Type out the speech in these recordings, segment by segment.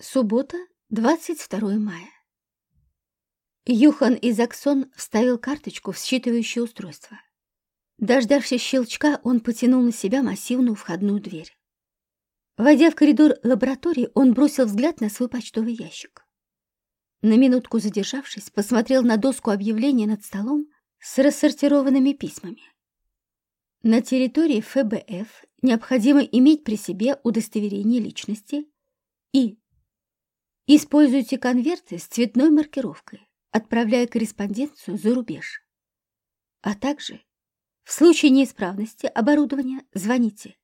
Суббота, 22 мая. Юхан Изаксон вставил карточку в считывающее устройство. Дождавшись щелчка, он потянул на себя массивную входную дверь. Войдя в коридор лаборатории, он бросил взгляд на свой почтовый ящик. На минутку задержавшись, посмотрел на доску объявления над столом с рассортированными письмами. На территории ФБФ необходимо иметь при себе удостоверение личности и Используйте конверты с цветной маркировкой, отправляя корреспонденцию за рубеж. А также в случае неисправности оборудования звоните.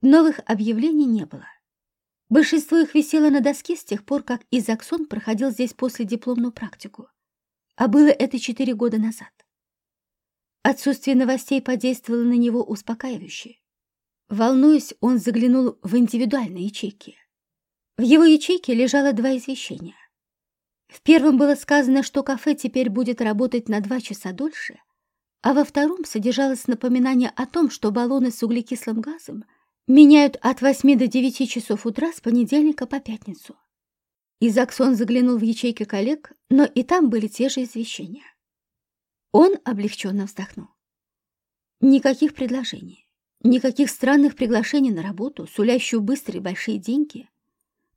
Новых объявлений не было. Большинство их висело на доске с тех пор, как Изаксон проходил здесь после дипломную практику. А было это четыре года назад. Отсутствие новостей подействовало на него успокаивающе. Волнуясь, он заглянул в индивидуальные ячейки. В его ячейке лежало два извещения. В первом было сказано, что кафе теперь будет работать на два часа дольше, а во втором содержалось напоминание о том, что баллоны с углекислым газом меняют от 8 до 9 часов утра с понедельника по пятницу. Изаксон заглянул в ячейки коллег, но и там были те же извещения. Он облегченно вздохнул. Никаких предложений, никаких странных приглашений на работу, сулящую быстрые большие деньги,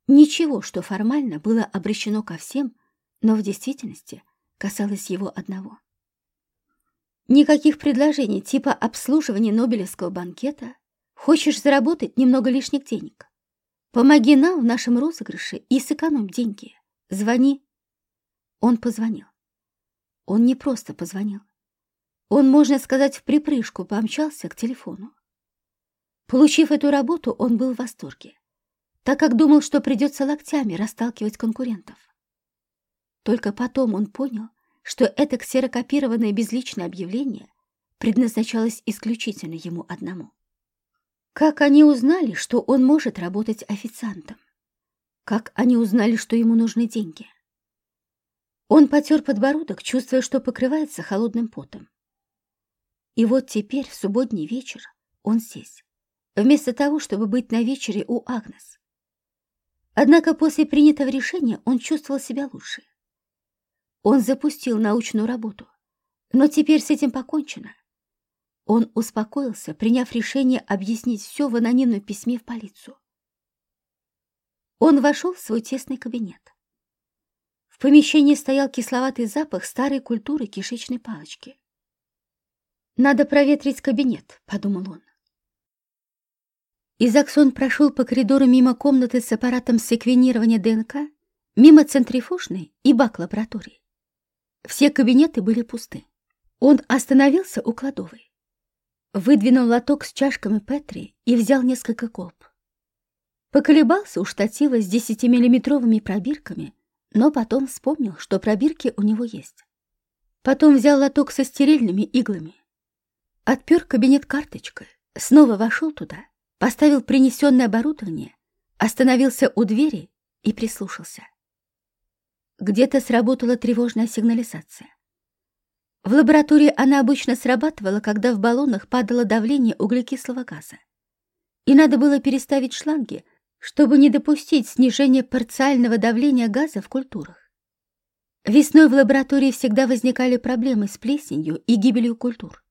Ничего, что формально было обращено ко всем, но в действительности касалось его одного. Никаких предложений типа обслуживания Нобелевского банкета. Хочешь заработать немного лишних денег? Помоги нам в нашем розыгрыше и сэкономь деньги. Звони. Он позвонил. Он не просто позвонил. Он, можно сказать, в припрыжку помчался к телефону. Получив эту работу, он был в восторге так как думал, что придется локтями расталкивать конкурентов. Только потом он понял, что это ксерокопированное безличное объявление предназначалось исключительно ему одному. Как они узнали, что он может работать официантом? Как они узнали, что ему нужны деньги? Он потер подбородок, чувствуя, что покрывается холодным потом. И вот теперь, в субботний вечер, он здесь, вместо того, чтобы быть на вечере у Агнес. Однако после принятого решения он чувствовал себя лучше. Он запустил научную работу, но теперь с этим покончено. Он успокоился, приняв решение объяснить все в анонимном письме в полицию. Он вошел в свой тесный кабинет. В помещении стоял кисловатый запах старой культуры кишечной палочки. «Надо проветрить кабинет», — подумал он. Изаксон прошел по коридору мимо комнаты с аппаратом секвенирования ДНК, мимо центрифужной и бак-лаборатории. Все кабинеты были пусты. Он остановился у кладовой. Выдвинул лоток с чашками Петри и взял несколько колб. Поколебался у штатива с 10-миллиметровыми пробирками, но потом вспомнил, что пробирки у него есть. Потом взял лоток со стерильными иглами. Отпер кабинет карточкой, снова вошел туда — поставил принесенное оборудование, остановился у двери и прислушался. Где-то сработала тревожная сигнализация. В лаборатории она обычно срабатывала, когда в баллонах падало давление углекислого газа. И надо было переставить шланги, чтобы не допустить снижения парциального давления газа в культурах. Весной в лаборатории всегда возникали проблемы с плесенью и гибелью культур.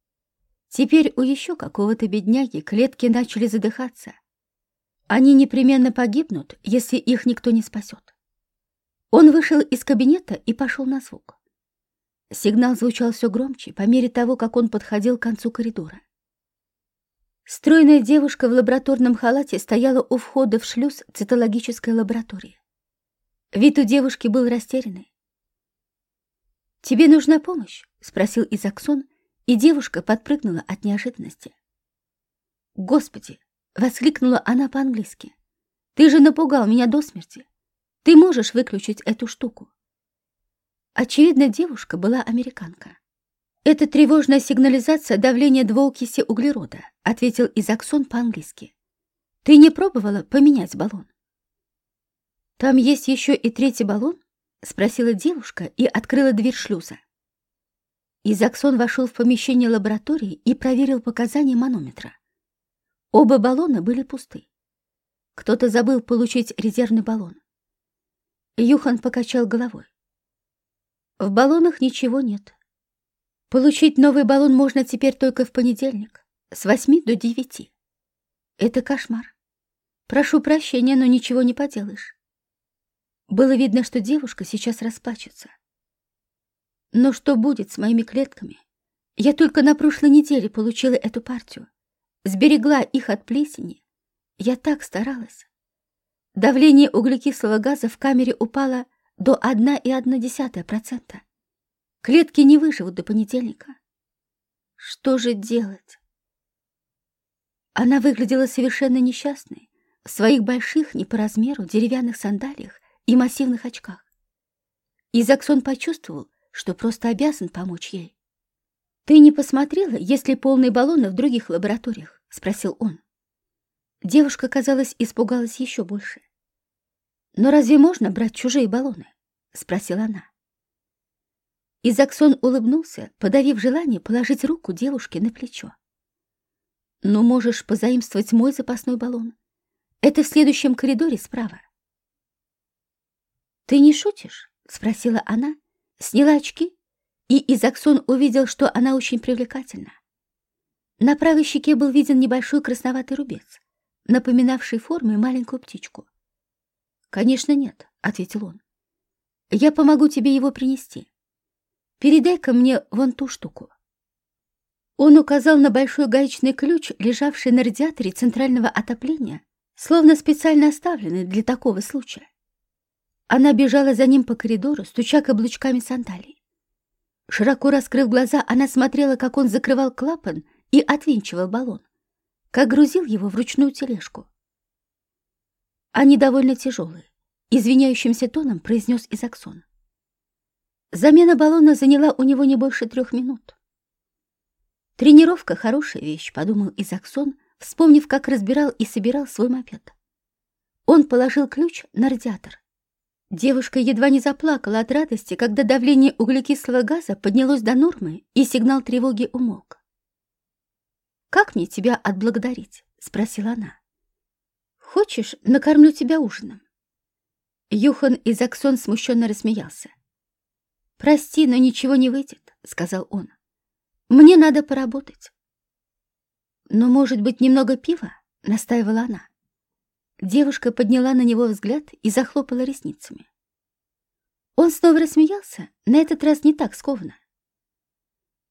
Теперь у еще какого-то бедняги клетки начали задыхаться. Они непременно погибнут, если их никто не спасет. Он вышел из кабинета и пошел на звук. Сигнал звучал все громче по мере того, как он подходил к концу коридора. Стройная девушка в лабораторном халате стояла у входа в шлюз цитологической лаборатории. Вид у девушки был растерянный. «Тебе нужна помощь?» — спросил Изаксон, и девушка подпрыгнула от неожиданности. «Господи!» — воскликнула она по-английски. «Ты же напугал меня до смерти! Ты можешь выключить эту штуку!» Очевидно, девушка была американка. «Это тревожная сигнализация давления двуокиси углерода», — ответил Изаксон по-английски. «Ты не пробовала поменять баллон?» «Там есть еще и третий баллон?» — спросила девушка и открыла дверь шлюза. Изаксон вошел в помещение лаборатории и проверил показания манометра. Оба баллона были пусты. Кто-то забыл получить резервный баллон. Юхан покачал головой. В баллонах ничего нет. Получить новый баллон можно теперь только в понедельник, с восьми до девяти. Это кошмар. Прошу прощения, но ничего не поделаешь. Было видно, что девушка сейчас расплачется. Но что будет с моими клетками? Я только на прошлой неделе получила эту партию. Сберегла их от плесени. Я так старалась. Давление углекислого газа в камере упало до 1,1%. Клетки не выживут до понедельника. Что же делать? Она выглядела совершенно несчастной в своих больших, не по размеру, деревянных сандалиях и массивных очках. И Заксон почувствовал, что просто обязан помочь ей. «Ты не посмотрела, есть ли полные баллоны в других лабораториях?» — спросил он. Девушка, казалось, испугалась еще больше. «Но разве можно брать чужие баллоны?» — спросила она. Изаксон улыбнулся, подавив желание положить руку девушке на плечо. «Ну, можешь позаимствовать мой запасной баллон. Это в следующем коридоре справа. «Ты не шутишь?» — спросила она, сняла очки, и Изаксон увидел, что она очень привлекательна. На правой щеке был виден небольшой красноватый рубец, напоминавший формой маленькую птичку. «Конечно, нет», — ответил он. «Я помогу тебе его принести. Передай-ка мне вон ту штуку». Он указал на большой гаечный ключ, лежавший на радиаторе центрального отопления, словно специально оставленный для такого случая. Она бежала за ним по коридору, стуча каблучками сандалий. Широко раскрыв глаза, она смотрела, как он закрывал клапан и отвинчивал баллон, как грузил его в ручную тележку. Они довольно тяжелые, извиняющимся тоном произнес Изаксон. Замена баллона заняла у него не больше трех минут. Тренировка — хорошая вещь, подумал Изаксон, вспомнив, как разбирал и собирал свой мопед. Он положил ключ на радиатор. Девушка едва не заплакала от радости, когда давление углекислого газа поднялось до нормы и сигнал тревоги умолк. «Как мне тебя отблагодарить?» — спросила она. «Хочешь, накормлю тебя ужином?» Юхан из Аксон смущенно рассмеялся. «Прости, но ничего не выйдет», — сказал он. «Мне надо поработать». «Но, может быть, немного пива?» — настаивала она. Девушка подняла на него взгляд и захлопала ресницами. Он снова рассмеялся, на этот раз не так скованно.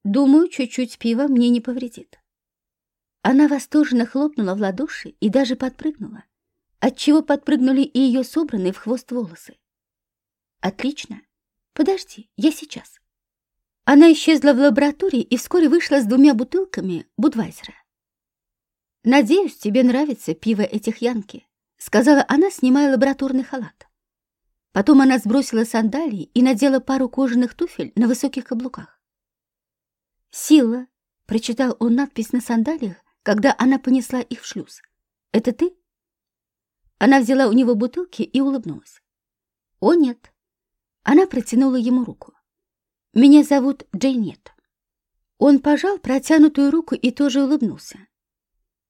«Думаю, чуть-чуть пива мне не повредит». Она восторженно хлопнула в ладоши и даже подпрыгнула, отчего подпрыгнули и ее собранные в хвост волосы. «Отлично. Подожди, я сейчас». Она исчезла в лаборатории и вскоре вышла с двумя бутылками Будвайзера. «Надеюсь, тебе нравится пиво этих янки», — сказала она, снимая лабораторный халат. Потом она сбросила сандалии и надела пару кожаных туфель на высоких каблуках. «Сила», — прочитал он надпись на сандалиях, когда она понесла их в шлюз. «Это ты?» Она взяла у него бутылки и улыбнулась. «О, нет». Она протянула ему руку. «Меня зовут Джейнет». Он пожал протянутую руку и тоже улыбнулся.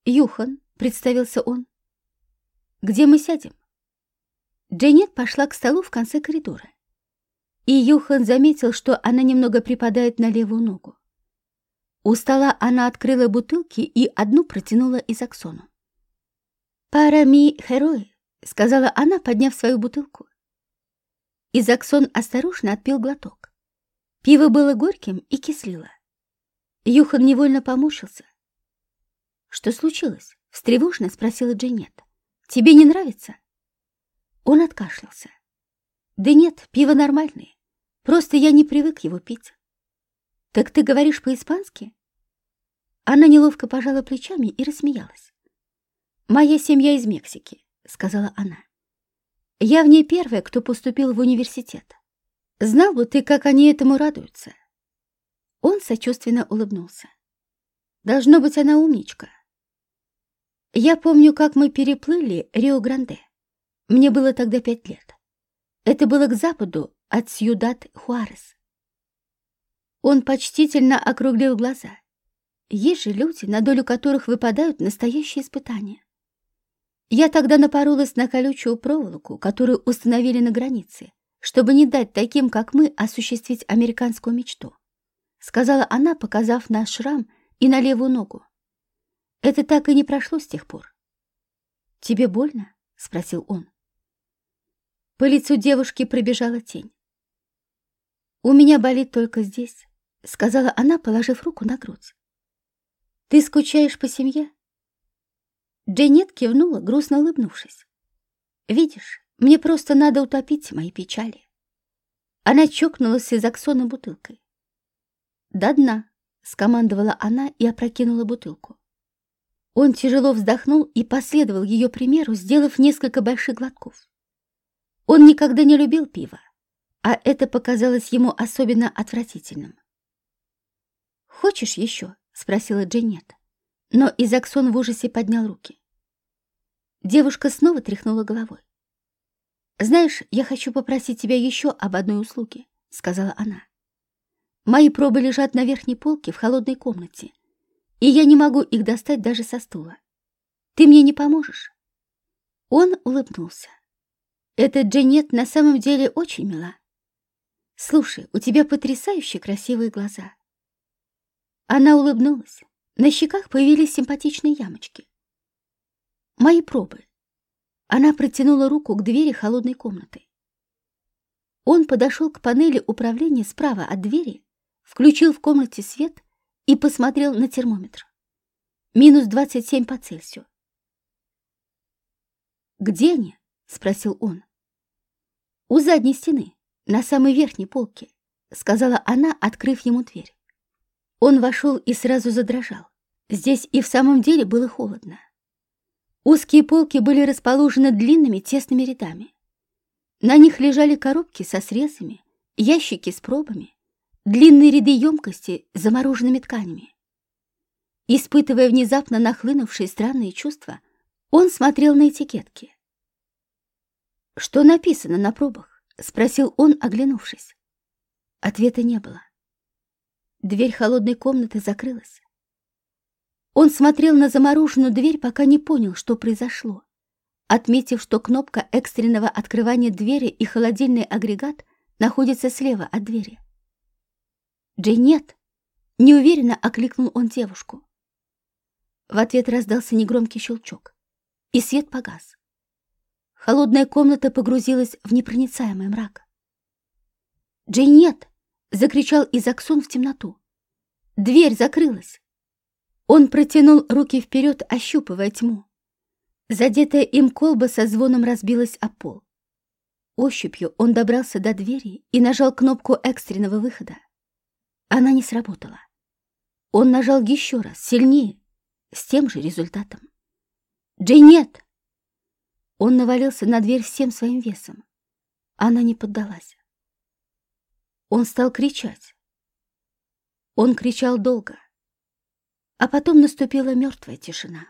«Юхан», — представился он. «Где мы сядем?» Дженнет пошла к столу в конце коридора. И Юхан заметил, что она немного припадает на левую ногу. У стола она открыла бутылки и одну протянула из Аксону. «Пара ми херой», — сказала она, подняв свою бутылку. Изаксон осторожно отпил глоток. Пиво было горьким и кислило. Юхан невольно поморщился. «Что случилось?» — встревожно спросила Джейнет. «Тебе не нравится?» Он откашлялся. «Да нет, пиво нормальное. Просто я не привык его пить». «Так ты говоришь по-испански?» Она неловко пожала плечами и рассмеялась. «Моя семья из Мексики», — сказала она. «Я в ней первая, кто поступил в университет. Знал бы ты, как они этому радуются». Он сочувственно улыбнулся. «Должно быть, она умничка. Я помню, как мы переплыли Рио-Гранде. Мне было тогда пять лет. Это было к западу от Сьюдад-Хуарес. Он почтительно округлил глаза. Есть же люди, на долю которых выпадают настоящие испытания. Я тогда напоролась на колючую проволоку, которую установили на границе, чтобы не дать таким, как мы, осуществить американскую мечту. Сказала она, показав на шрам и на левую ногу. Это так и не прошло с тех пор. «Тебе больно?» — спросил он. По лицу девушки пробежала тень. «У меня болит только здесь», — сказала она, положив руку на грудь. «Ты скучаешь по семье?» Дженнет кивнула, грустно улыбнувшись. «Видишь, мне просто надо утопить мои печали». Она чокнулась из аксона бутылкой. «До дна», — скомандовала она и опрокинула бутылку. Он тяжело вздохнул и последовал ее примеру, сделав несколько больших глотков. Он никогда не любил пиво, а это показалось ему особенно отвратительным. «Хочешь еще?» — спросила Дженнет. Но Изаксон в ужасе поднял руки. Девушка снова тряхнула головой. «Знаешь, я хочу попросить тебя еще об одной услуге», — сказала она. «Мои пробы лежат на верхней полке в холодной комнате, и я не могу их достать даже со стула. Ты мне не поможешь?» Он улыбнулся. «Эта Дженнет на самом деле очень мила. Слушай, у тебя потрясающе красивые глаза». Она улыбнулась. На щеках появились симпатичные ямочки. Мои пробы. Она протянула руку к двери холодной комнаты. Он подошел к панели управления справа от двери, включил в комнате свет и посмотрел на термометр. Минус 27 по Цельсию. «Где они?» — спросил он. «У задней стены, на самой верхней полке», — сказала она, открыв ему дверь. Он вошел и сразу задрожал. Здесь и в самом деле было холодно. Узкие полки были расположены длинными тесными рядами. На них лежали коробки со срезами, ящики с пробами, длинные ряды емкостей с замороженными тканями. Испытывая внезапно нахлынувшие странные чувства, он смотрел на этикетки. «Что написано на пробах?» — спросил он, оглянувшись. Ответа не было. Дверь холодной комнаты закрылась. Он смотрел на замороженную дверь, пока не понял, что произошло. Отметив, что кнопка экстренного открывания двери и холодильный агрегат находятся слева от двери. «Джейнет!» — неуверенно окликнул он девушку. В ответ раздался негромкий щелчок, и свет погас. Холодная комната погрузилась в непроницаемый мрак. «Джейнет!» закричал Изаксон в темноту. Дверь закрылась. Он протянул руки вперед, ощупывая тьму. Задетая им колба со звоном разбилась о пол. Ощупью он добрался до двери и нажал кнопку экстренного выхода. Она не сработала. Он нажал еще раз, сильнее, с тем же результатом. «Джейнет!» Он навалился на дверь всем своим весом. Она не поддалась. Он стал кричать. Он кричал долго, а потом наступила мертвая тишина.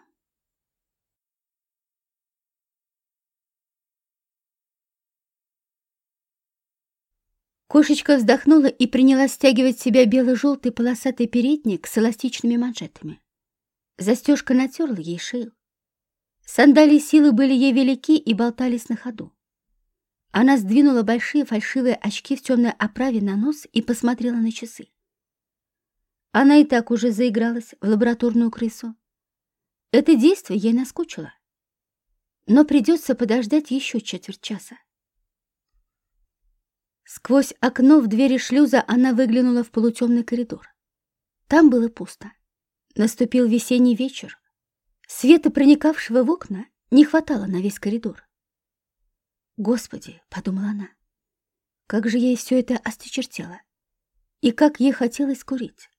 Кошечка вздохнула и принялась стягивать себя бело-желтый полосатый передник с эластичными манжетами. Застежка натерла ей шею. Сандалии силы были ей велики и болтались на ходу. Она сдвинула большие фальшивые очки в темной оправе на нос и посмотрела на часы. Она и так уже заигралась в лабораторную крысу. Это действие ей наскучило. Но придется подождать еще четверть часа. Сквозь окно в двери шлюза она выглянула в полутемный коридор. Там было пусто. Наступил весенний вечер. Света, проникавшего в окна, не хватало на весь коридор. «Господи!» — подумала она. «Как же ей все это осточертело! И как ей хотелось курить!»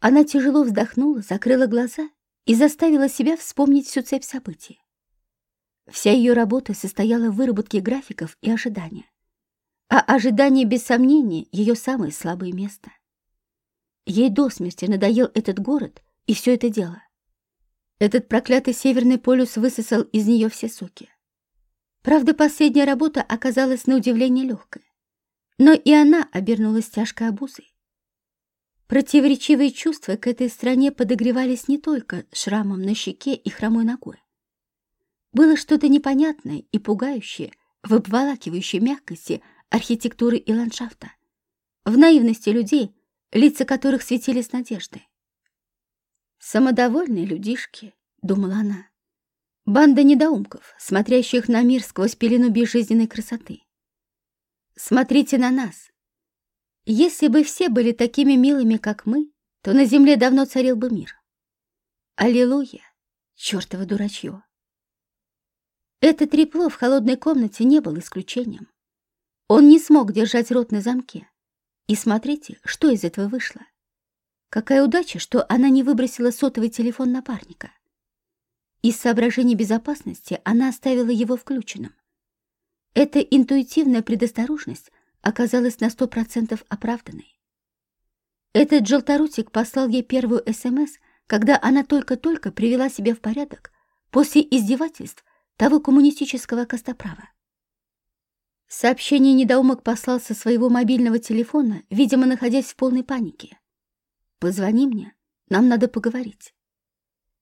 Она тяжело вздохнула, закрыла глаза и заставила себя вспомнить всю цепь событий. Вся ее работа состояла в выработке графиков и ожидания. А ожидание, без сомнения, ее самое слабое место. Ей до смерти надоел этот город и все это дело. Этот проклятый Северный полюс высосал из нее все соки. Правда, последняя работа оказалась на удивление легкой. Но и она обернулась тяжкой обузой. Противоречивые чувства к этой стране подогревались не только шрамом на щеке и хромой ногой. было что-то непонятное и пугающее в обволакивающей мягкости архитектуры и ландшафта, в наивности людей, лица которых светились надеждой. «Самодовольные людишки», — думала она, — «банда недоумков, смотрящих на мир сквозь пелену безжизненной красоты. Смотрите на нас. Если бы все были такими милыми, как мы, то на земле давно царил бы мир. Аллилуйя, чертово дурачье!» Это трепло в холодной комнате не было исключением. Он не смог держать рот на замке. И смотрите, что из этого вышло. Какая удача, что она не выбросила сотовый телефон напарника. Из соображений безопасности она оставила его включенным. Эта интуитивная предосторожность оказалась на сто процентов оправданной. Этот желторотик послал ей первую СМС, когда она только-только привела себя в порядок после издевательств того коммунистического костоправа. Сообщение недоумок послал со своего мобильного телефона, видимо, находясь в полной панике. «Позвони мне, нам надо поговорить».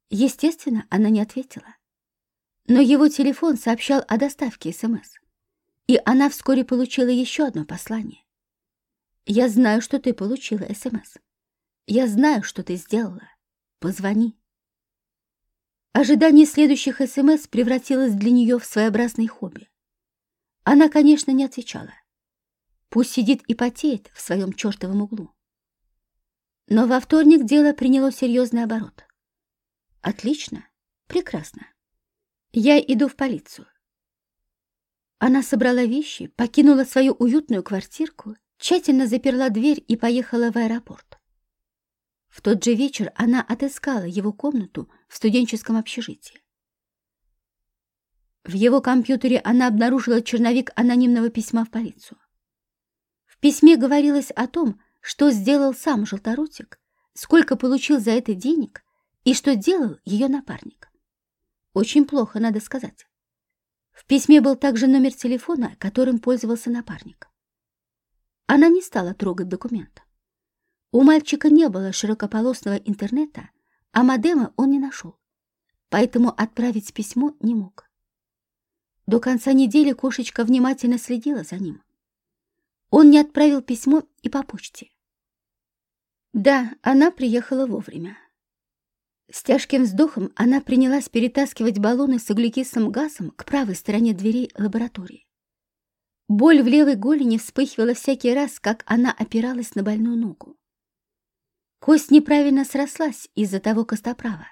Естественно, она не ответила. Но его телефон сообщал о доставке СМС, и она вскоре получила еще одно послание. «Я знаю, что ты получила СМС. Я знаю, что ты сделала. Позвони». Ожидание следующих СМС превратилось для нее в своеобразный хобби. Она, конечно, не отвечала. Пусть сидит и потеет в своем чертовом углу. Но во вторник дело приняло серьезный оборот. Отлично, прекрасно. Я иду в полицию. Она собрала вещи, покинула свою уютную квартирку, тщательно заперла дверь и поехала в аэропорт. В тот же вечер она отыскала его комнату в студенческом общежитии. В его компьютере она обнаружила черновик анонимного письма в полицию. В письме говорилось о том, что сделал сам Желторотик, сколько получил за это денег и что делал ее напарник. Очень плохо, надо сказать. В письме был также номер телефона, которым пользовался напарник. Она не стала трогать документ. У мальчика не было широкополосного интернета, а модема он не нашел, поэтому отправить письмо не мог. До конца недели кошечка внимательно следила за ним. Он не отправил письмо и по почте. Да, она приехала вовремя. С тяжким вздохом она принялась перетаскивать баллоны с углекислым газом к правой стороне дверей лаборатории. Боль в левой голени вспыхивала всякий раз, как она опиралась на больную ногу. Кость неправильно срослась из-за того костоправа.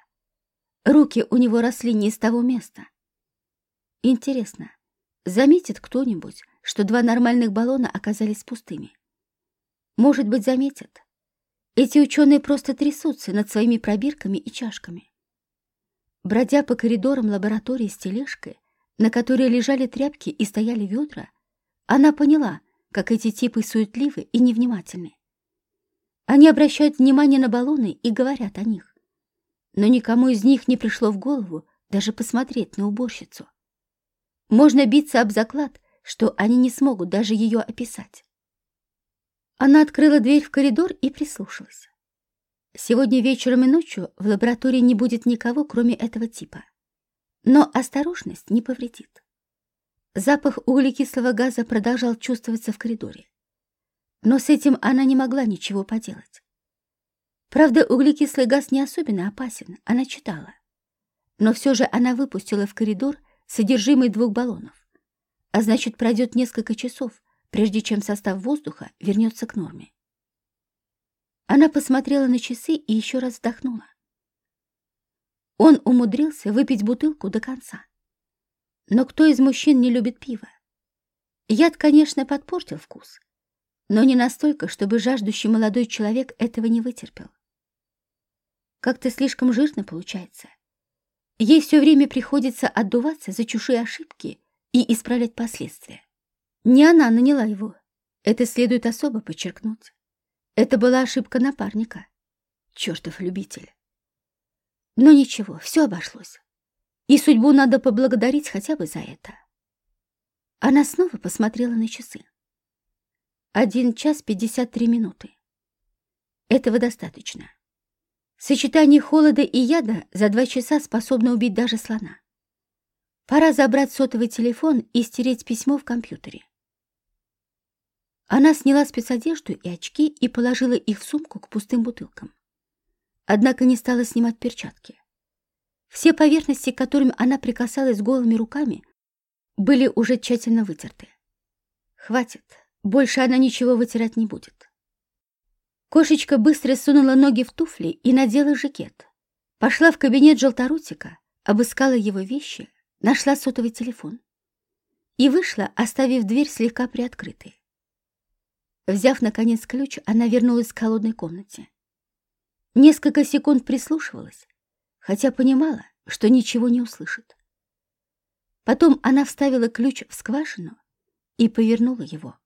Руки у него росли не из того места. Интересно, заметит кто-нибудь, что два нормальных баллона оказались пустыми? Может быть, заметят. Эти ученые просто трясутся над своими пробирками и чашками. Бродя по коридорам лаборатории с тележкой, на которой лежали тряпки и стояли ведра, она поняла, как эти типы суетливы и невнимательны. Они обращают внимание на баллоны и говорят о них. Но никому из них не пришло в голову даже посмотреть на уборщицу. Можно биться об заклад, что они не смогут даже ее описать. Она открыла дверь в коридор и прислушалась. Сегодня вечером и ночью в лаборатории не будет никого, кроме этого типа. Но осторожность не повредит. Запах углекислого газа продолжал чувствоваться в коридоре но с этим она не могла ничего поделать. Правда, углекислый газ не особенно опасен, она читала. Но все же она выпустила в коридор содержимое двух баллонов. А значит, пройдет несколько часов, прежде чем состав воздуха вернется к норме. Она посмотрела на часы и еще раз вздохнула. Он умудрился выпить бутылку до конца. Но кто из мужчин не любит пиво? Яд, конечно, подпортил вкус, но не настолько, чтобы жаждущий молодой человек этого не вытерпел. Как-то слишком жирно получается. Ей все время приходится отдуваться за чужие ошибки и исправлять последствия. Не она наняла его. Это следует особо подчеркнуть. Это была ошибка напарника. Чертов любитель. Но ничего, все обошлось. И судьбу надо поблагодарить хотя бы за это. Она снова посмотрела на часы. Один час пятьдесят три минуты. Этого достаточно. Сочетание холода и яда за два часа способно убить даже слона. Пора забрать сотовый телефон и стереть письмо в компьютере. Она сняла спецодежду и очки и положила их в сумку к пустым бутылкам. Однако не стала снимать перчатки. Все поверхности, к которым она прикасалась голыми руками, были уже тщательно вытерты. Хватит, больше она ничего вытирать не будет. Кошечка быстро сунула ноги в туфли и надела жакет. Пошла в кабинет желторутика, обыскала его вещи, нашла сотовый телефон и вышла, оставив дверь слегка приоткрытой. Взяв, наконец, ключ, она вернулась к холодной комнате. Несколько секунд прислушивалась, хотя понимала, что ничего не услышит. Потом она вставила ключ в скважину и повернула его.